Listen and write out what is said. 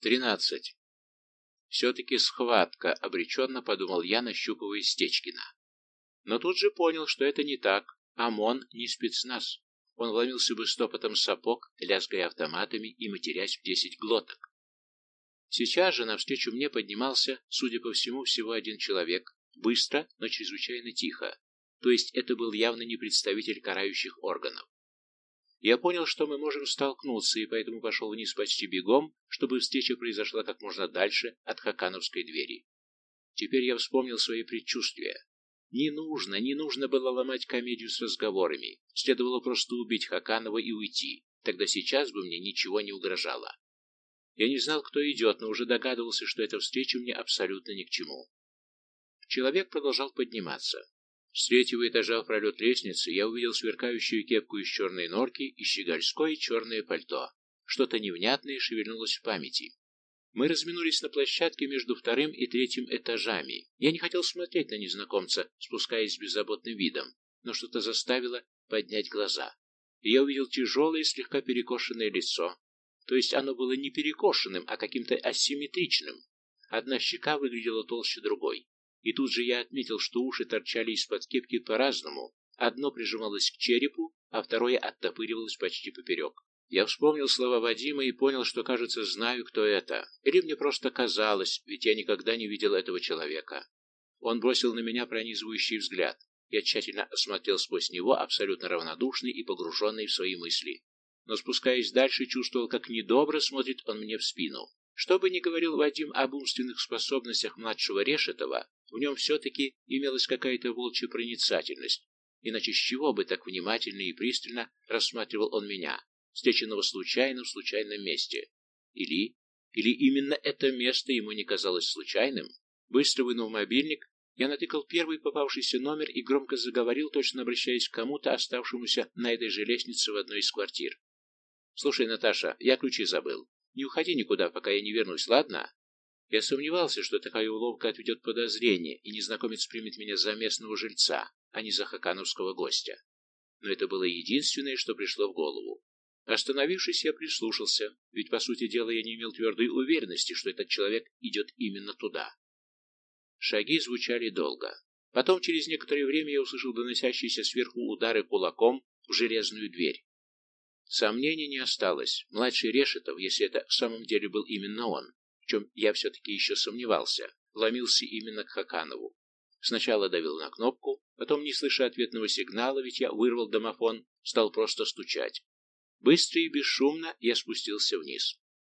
Тринадцать. Все-таки схватка, обреченно подумал я, нащупывая Стечкина. Но тут же понял, что это не так. ОМОН не спецназ. Он вломился бы стопотом сапог, лязгая автоматами и матерясь в десять глоток. Сейчас же навстречу мне поднимался, судя по всему, всего один человек, быстро, но чрезвычайно тихо. То есть это был явно не представитель карающих органов. Я понял, что мы можем столкнуться, и поэтому пошел вниз почти бегом, чтобы встреча произошла как можно дальше от Хакановской двери. Теперь я вспомнил свои предчувствия. Не нужно, не нужно было ломать комедию с разговорами. Следовало просто убить Хаканова и уйти. Тогда сейчас бы мне ничего не угрожало. Я не знал, кто идет, но уже догадывался, что эта встреча мне абсолютно ни к чему. Человек продолжал подниматься. С третьего этажа в пролет лестницы я увидел сверкающую кепку из черной норки и щегольское черное пальто. Что-то невнятное шевельнулось в памяти. Мы разминулись на площадке между вторым и третьим этажами. Я не хотел смотреть на незнакомца, спускаясь с беззаботным видом, но что-то заставило поднять глаза. Я увидел тяжелое, слегка перекошенное лицо. То есть оно было не перекошенным, а каким-то асимметричным. Одна щека выглядела толще другой. И тут же я отметил, что уши торчали из-под кепки по-разному. Одно прижималось к черепу, а второе оттопыривалось почти поперек. Я вспомнил слова Вадима и понял, что, кажется, знаю, кто это. Или мне просто казалось, ведь я никогда не видел этого человека. Он бросил на меня пронизывающий взгляд. Я тщательно осмотрел сквозь него, абсолютно равнодушный и погруженный в свои мысли. Но спускаясь дальше, чувствовал, как недобро смотрит он мне в спину. Что бы ни говорил Вадим об умственных способностях младшего Решетова, в нем все-таки имелась какая-то волчья проницательность, иначе с чего бы так внимательно и пристально рассматривал он меня, встреченного случайно в случайном месте? Или... Или именно это место ему не казалось случайным? Быстро вынув мобильник, я натыкал первый попавшийся номер и громко заговорил, точно обращаясь к кому-то, оставшемуся на этой же лестнице в одной из квартир. «Слушай, Наташа, я ключи забыл. Не уходи никуда, пока я не вернусь, ладно?» Я сомневался, что такая уловка отведет подозрение, и незнакомец примет меня за местного жильца, а не за хакановского гостя. Но это было единственное, что пришло в голову. Остановившись, я прислушался, ведь, по сути дела, я не имел твердой уверенности, что этот человек идет именно туда. Шаги звучали долго. Потом, через некоторое время, я услышал доносящиеся сверху удары кулаком в железную дверь. Сомнений не осталось. Младший Решетов, если это в самом деле был именно он, чем я все-таки еще сомневался, ломился именно к Хаканову. Сначала давил на кнопку, потом, не слыша ответного сигнала, ведь я вырвал домофон, стал просто стучать. Быстро и бесшумно я спустился вниз.